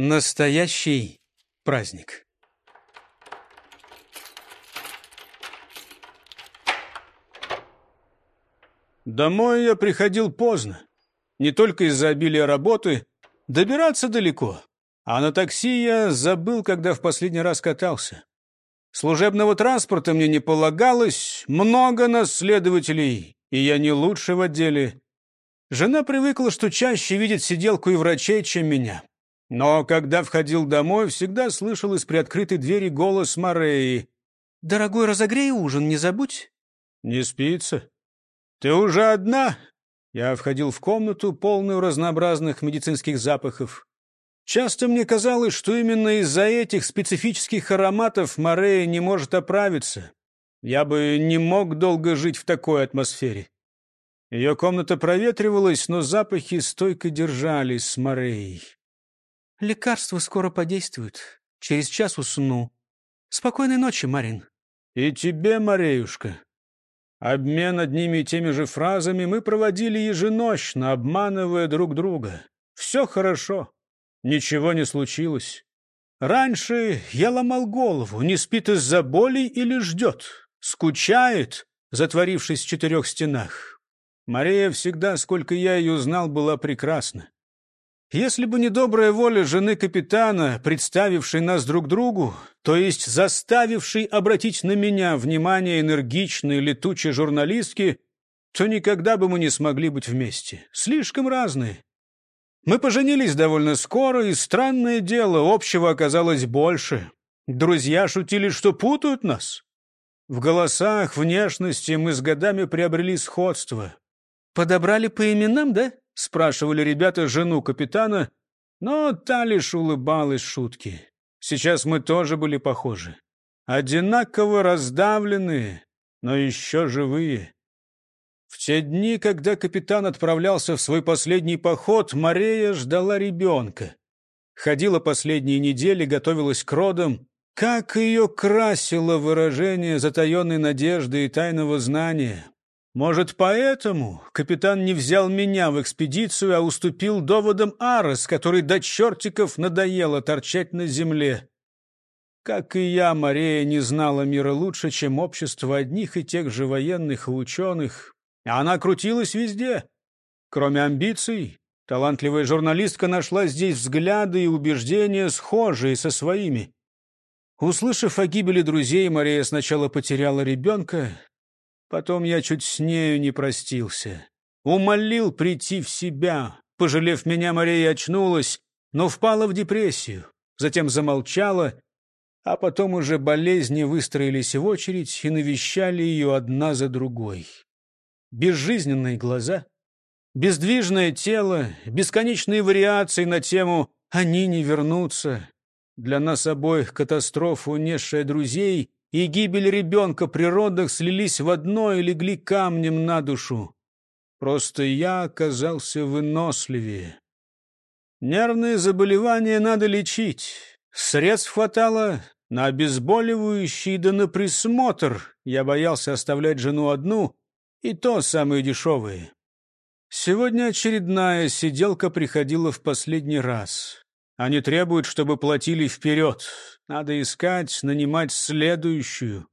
Настоящий праздник. Домой я приходил поздно. Не только из-за обилия работы. Добираться далеко. А на такси я забыл, когда в последний раз катался. Служебного транспорта мне не полагалось, много наследователей, и я не лучше в отделе. Жена привыкла, что чаще видит сиделку и врачей, чем меня. Но когда входил домой, всегда слышал из приоткрытой двери голос Мореи. «Дорогой, разогрей ужин, не забудь». «Не спится». «Ты уже одна?» Я входил в комнату, полную разнообразных медицинских запахов. Часто мне казалось, что именно из-за этих специфических ароматов Морея не может оправиться. Я бы не мог долго жить в такой атмосфере. Ее комната проветривалась, но запахи стойко держались с Мореей. «Лекарства скоро подействуют. Через час усну. Спокойной ночи, Марин». «И тебе, Мореюшка». Обмен одними и теми же фразами мы проводили еженочно, обманывая друг друга. «Все хорошо». Ничего не случилось. Раньше я ломал голову, не спит из-за боли или ждет, скучает, затворившись в четырех стенах. Мария всегда, сколько я ее знал, была прекрасна. Если бы не добрая воля жены капитана, представившей нас друг другу, то есть заставившей обратить на меня внимание энергичной летучей журналистки, то никогда бы мы не смогли быть вместе. Слишком разные. Мы поженились довольно скоро, и странное дело, общего оказалось больше. Друзья шутили, что путают нас. В голосах, внешности мы с годами приобрели сходство. «Подобрали по именам, да?» — спрашивали ребята жену капитана, но та лишь улыбалась шутки. Сейчас мы тоже были похожи. Одинаково раздавленные, но еще живые. В те дни, когда капитан отправлялся в свой последний поход, Марея ждала ребенка. Ходила последние недели, готовилась к родам. Как ее красило выражение затаенной надежды и тайного знания. Может, поэтому капитан не взял меня в экспедицию, а уступил доводам Арес, который до чертиков надоело торчать на земле. Как и я, Мария не знала мира лучше, чем общество одних и тех же военных и ученых, она крутилась везде. Кроме амбиций, талантливая журналистка нашла здесь взгляды и убеждения, схожие со своими. Услышав о гибели друзей, Мария сначала потеряла ребенка, потом я чуть с нею не простился. Умолил прийти в себя. Пожалев меня, Мария очнулась, но впала в депрессию, затем замолчала, а потом уже болезни выстроились в очередь и навещали ее одна за другой безжизненные глаза, бездвижное тело, бесконечные вариации на тему «они не вернутся». Для нас обоих катастрофа, унесшая друзей, и гибель ребенка при родах слились в одно и легли камнем на душу. Просто я оказался выносливее. Нервные заболевания надо лечить. Средств хватало на обезболивающий да на присмотр. Я боялся оставлять жену одну, и то самые дешевые. Сегодня очередная сиделка приходила в последний раз. Они требуют, чтобы платили вперед. Надо искать, нанимать следующую.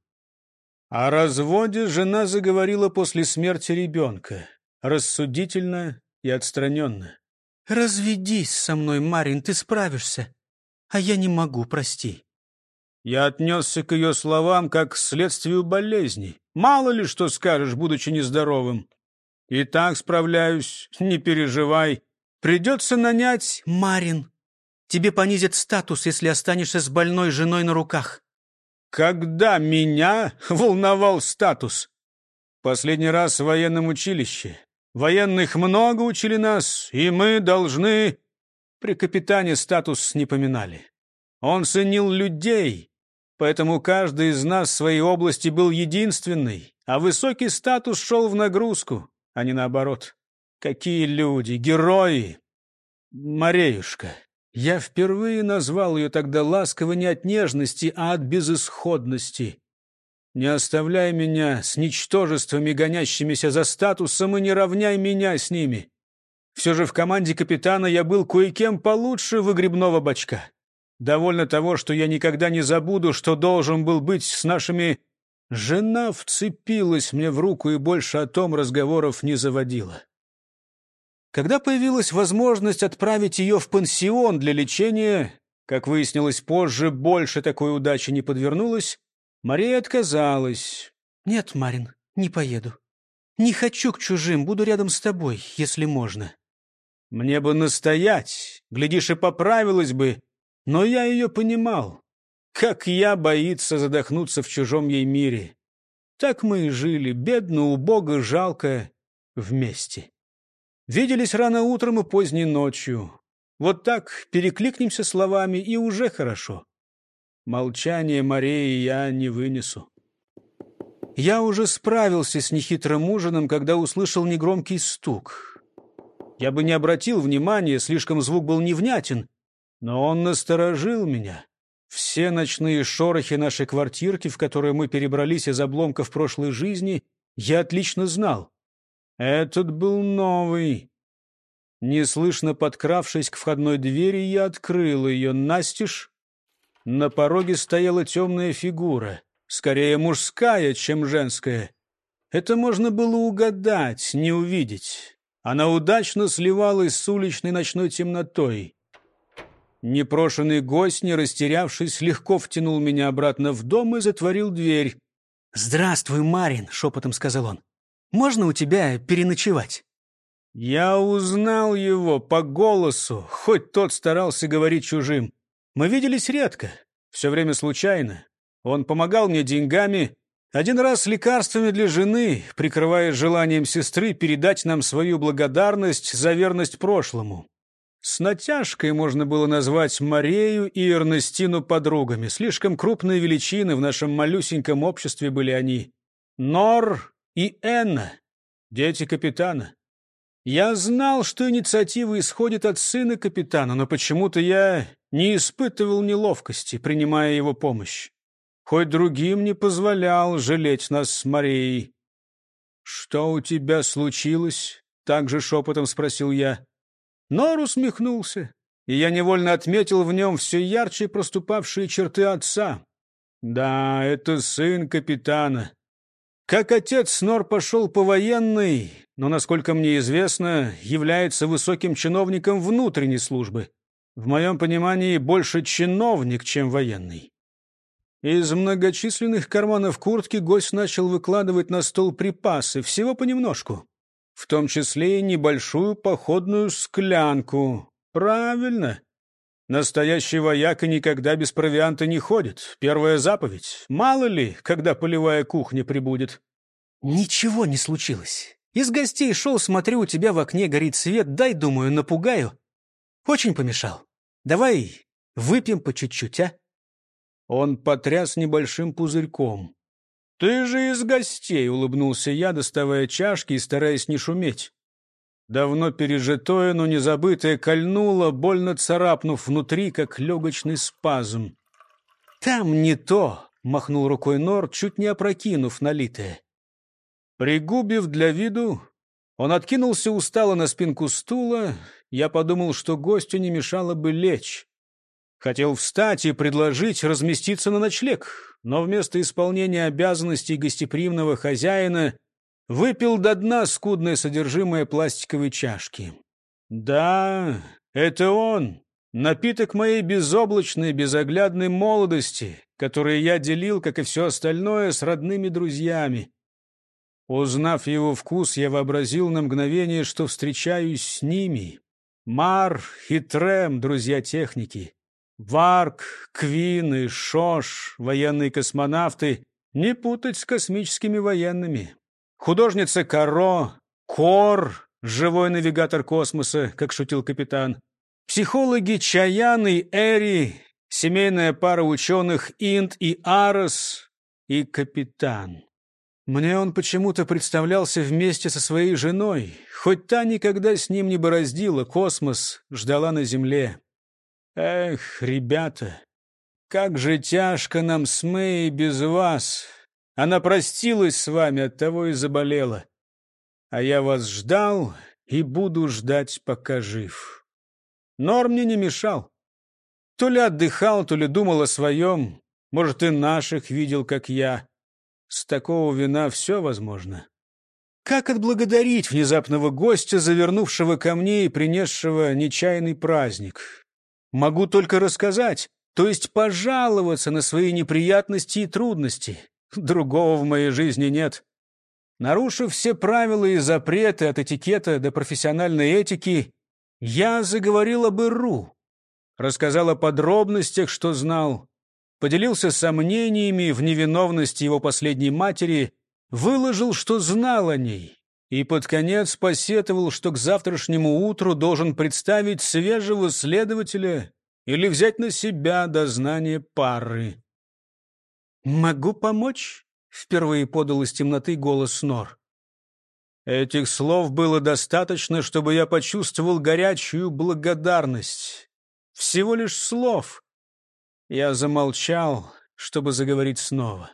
О разводе жена заговорила после смерти ребенка. Рассудительно и отстраненно. «Разведись со мной, Марин, ты справишься. А я не могу, прости». Я отнесся к ее словам как к следствию болезни. Мало ли что скажешь, будучи нездоровым. И так справляюсь, не переживай. Придется нанять... Марин, тебе понизят статус, если останешься с больной женой на руках. Когда меня волновал статус? Последний раз в военном училище. Военных много учили нас, и мы должны... При капитане статус не поминали. Он ценил людей, Поэтому каждый из нас в своей области был единственный, а высокий статус шел в нагрузку, а не наоборот. Какие люди, герои! Мареюшка. Я впервые назвал ее тогда ласково не от нежности, а от безысходности. Не оставляй меня с ничтожествами, гонящимися за статусом, и не равняй меня с ними. Все же в команде капитана я был кое-кем получше выгребного бачка. Довольно того, что я никогда не забуду, что должен был быть с нашими... Жена вцепилась мне в руку и больше о том разговоров не заводила. Когда появилась возможность отправить ее в пансион для лечения, как выяснилось позже, больше такой удачи не подвернулось, Мария отказалась. «Нет, Марин, не поеду. Не хочу к чужим, буду рядом с тобой, если можно». Мне бы настоять, глядишь, и поправилась бы, но я ее понимал. Как я боится задохнуться в чужом ей мире. Так мы и жили, бедно, убого, жалко, вместе. Виделись рано утром и поздней ночью. Вот так перекликнемся словами, и уже хорошо. Молчание Марии я не вынесу. Я уже справился с нехитрым ужином, когда услышал негромкий стук. Я бы не обратил внимания, слишком звук был невнятен, но он насторожил меня. Все ночные шорохи нашей квартирки, в которую мы перебрались из обломков прошлой жизни, я отлично знал. Этот был новый. Неслышно подкравшись к входной двери, я открыл ее настежь. На пороге стояла темная фигура, скорее мужская, чем женская. Это можно было угадать, не увидеть. Она удачно сливалась с уличной ночной темнотой. Непрошенный гость, не растерявшись, легко втянул меня обратно в дом и затворил дверь. «Здравствуй, Марин», — шепотом сказал он. Можно у тебя переночевать?» Я узнал его по голосу, хоть тот старался говорить чужим. Мы виделись редко, все время случайно. Он помогал мне деньгами, один раз лекарствами для жены, прикрывая желанием сестры передать нам свою благодарность за верность прошлому. С натяжкой можно было назвать Марею и Эрнестину подругами. Слишком крупные величины в нашем малюсеньком обществе были они. Нор и Энна, дети капитана. Я знал, что инициатива исходит от сына капитана, но почему-то я не испытывал неловкости, принимая его помощь. Хоть другим не позволял жалеть нас с Марией. «Что у тебя случилось?» — также шепотом спросил я. Нор усмехнулся, и я невольно отметил в нем все ярче проступавшие черты отца. Да, это сын капитана. Как отец, Снор пошел по военной, но, насколько мне известно, является высоким чиновником внутренней службы. В моем понимании, больше чиновник, чем военный. Из многочисленных карманов куртки гость начал выкладывать на стол припасы, всего понемножку. В том числе и небольшую походную склянку. Правильно. Настоящий вояка никогда без провианта не ходит. Первая заповедь. Мало ли, когда полевая кухня прибудет. Ничего не случилось. Из гостей шел, смотрю, у тебя в окне горит свет. Дай, думаю, напугаю. Очень помешал. Давай выпьем по чуть-чуть, а? Он потряс небольшим пузырьком. «Ты же из гостей!» — улыбнулся я, доставая чашки и стараясь не шуметь. Давно пережитое, но не забытое кольнуло, больно царапнув внутри, как легочный спазм. «Там не то!» — махнул рукой Нор, чуть не опрокинув налитое. Пригубив для виду, он откинулся устало на спинку стула. Я подумал, что гостю не мешало бы лечь. Хотел встать и предложить разместиться на ночлег, но вместо исполнения обязанностей гостеприимного хозяина выпил до дна скудное содержимое пластиковой чашки. Да, это он, напиток моей безоблачной, безоглядной молодости, который я делил, как и все остальное, с родными друзьями. Узнав его вкус, я вообразил на мгновение, что встречаюсь с ними. Мар и Трем, друзья техники. Варк, Квин и Шош, военные космонавты, не путать с космическими военными. Художница Каро, Кор, живой навигатор космоса, как шутил капитан. Психологи Чаян и Эри, семейная пара ученых Инд и Арос и капитан. Мне он почему-то представлялся вместе со своей женой, хоть та никогда с ним не бороздила космос, ждала на Земле. Эх, ребята, как же тяжко нам с Мэй без вас, она простилась с вами, оттого и заболела. А я вас ждал и буду ждать, пока жив. Нор мне не мешал. То ли отдыхал, то ли думал о своем. Может, и наших видел, как я. С такого вина все возможно. Как отблагодарить внезапного гостя, завернувшего ко мне и принесшего нечаянный праздник? Могу только рассказать, то есть пожаловаться на свои неприятности и трудности. Другого в моей жизни нет. Нарушив все правила и запреты от этикета до профессиональной этики, я заговорил об Иру, рассказал о подробностях, что знал, поделился сомнениями в невиновности его последней матери, выложил, что знал о ней, и под конец посетовал, что к завтрашнему утру должен представить свежего следователя или взять на себя дознание пары. «Могу помочь?» — впервые подал из темноты голос Нор. Этих слов было достаточно, чтобы я почувствовал горячую благодарность. Всего лишь слов. Я замолчал, чтобы заговорить снова.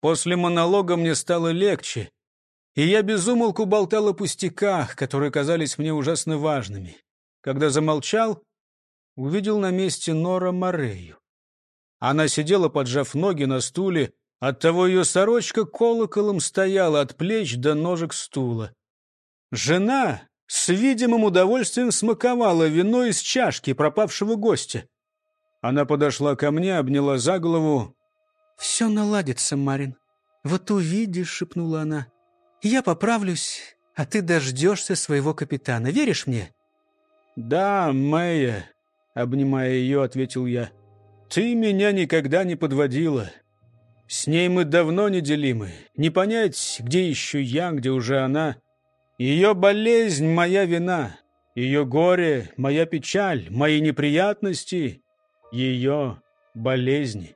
После монолога мне стало легче, и я безумолку болтал о пустяках, которые казались мне ужасно важными. Когда замолчал, увидел на месте Нора Морею. Она сидела, поджав ноги на стуле, оттого ее сорочка колоколом стояла от плеч до ножек стула. Жена с видимым удовольствием смаковала вино из чашки пропавшего гостя. Она подошла ко мне, обняла за голову. «Все наладится, Марин. Вот увидишь», — шепнула она. «Я поправлюсь, а ты дождешься своего капитана. Веришь мне?» «Да, Мэя», — обнимая ее, ответил я. «Ты меня никогда не подводила. С ней мы давно неделимы. Не понять, где еще я, где уже она. Ее болезнь — моя вина. Ее горе — моя печаль, мои неприятности — ее болезни.